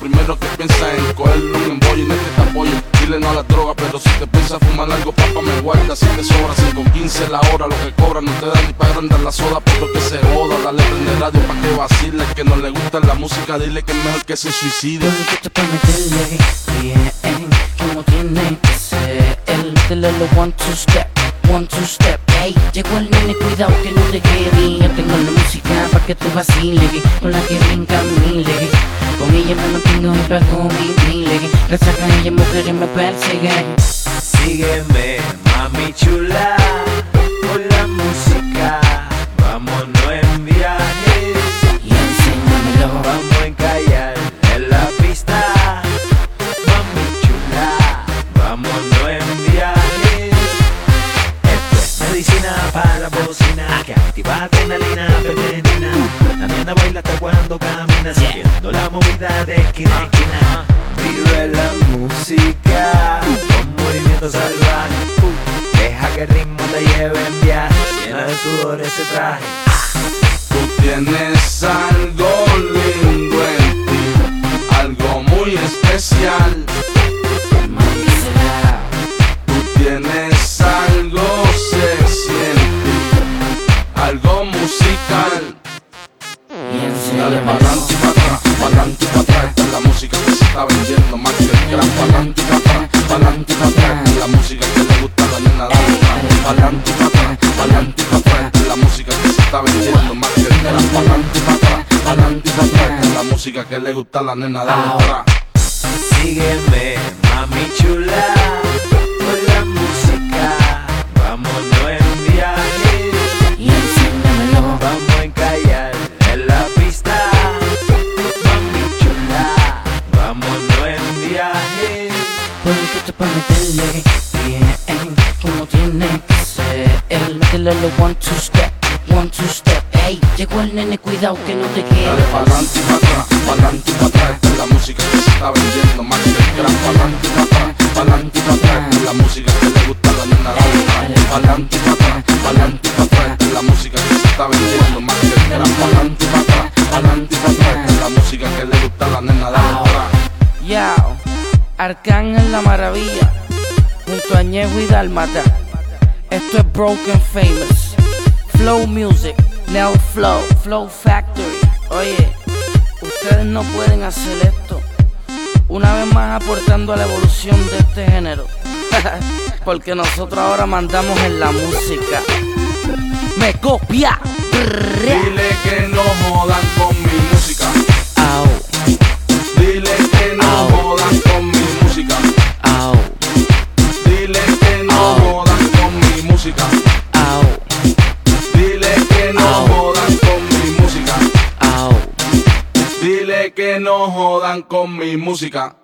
primero que piensa en cogerle un embollo y no es que te apoyo. Dile no a la droga, pero si te piensas fumar algo, papá me guarda. Si te sobra 5.15 la hora, lo que cobra no te da ni para agrandar la soda, pero que se joda. Dale prende radio pa' que vacile. Que no le gusta la música, dile que es mejor que se suicide. Lo bien, como tiene que ser. El lo one two step, one two step. Ey, llegó el nene, cuidado que no te quede. Yo tengo la música pa' que te vacile, con la que brinca mile. Con ella me mantengo y pago mi mile. Resaca ella, mujer y me persigue. Sígueme, mami chula, con la música. Vámonos en viaje Y enséñamelo. Vamos a encallar en la pista. Mami chula, vámonos en viaje. Esto es medicina para la bocina que activa adrenalina hasta cuando camina, sintiendo la movida de esquina a esquina. Vive la música con movimiento salvaje. Deja que el ritmo te lleve en viaje, llena de sudor ese traje. Tú tienes algo Dale pa'lante y pa' atrás, pa'lante y pa' atrás. Esta es la música que se está vendiendo más que el gran pa'lante y pa' atrás, pa'lante y pa' atrás. Esta es la música que le gusta a la nena dale. Pa'lante y pa' atrás, pa'lante y pa' atrás. Esta es la música que se está vendiendo más que el gran pa'lante y pa' atrás, pa'lante y pa' atrás. Esta es la música que le gusta a la nena dale atrás. Sígueme, mami chula, bien, como tiene que ser. El métele lo one two step, one two step. Ey, llegó el nene, cuidado que no te Dale quede. pa'lante y pa' atrás, pa'lante y pa' atrás. Esta es la música que se está vendiendo más que el gran pa'lante y pa' atrás, pa'lante y pa' atrás. Esta es la música que le gusta a la nena dale. Pa'lante y pa' atrás, pa'lante y pa' atrás. Esta es la música que se está vendiendo más que el gran pa'lante y pa' atrás, pa'lante y pa' atrás. Esta es la música que le gusta a la nena dale atrás. Yao, Arcángel la Maravilla, a Ñejo y Dalmata. Esto es Broken Famous. Flow Music, Neo Flow, Flow Factory. Oye, ustedes no pueden hacer esto. Una vez más aportando a la evolución de este género. Porque nosotros ahora mandamos en la música. Me copia. Que no jodan con mi música.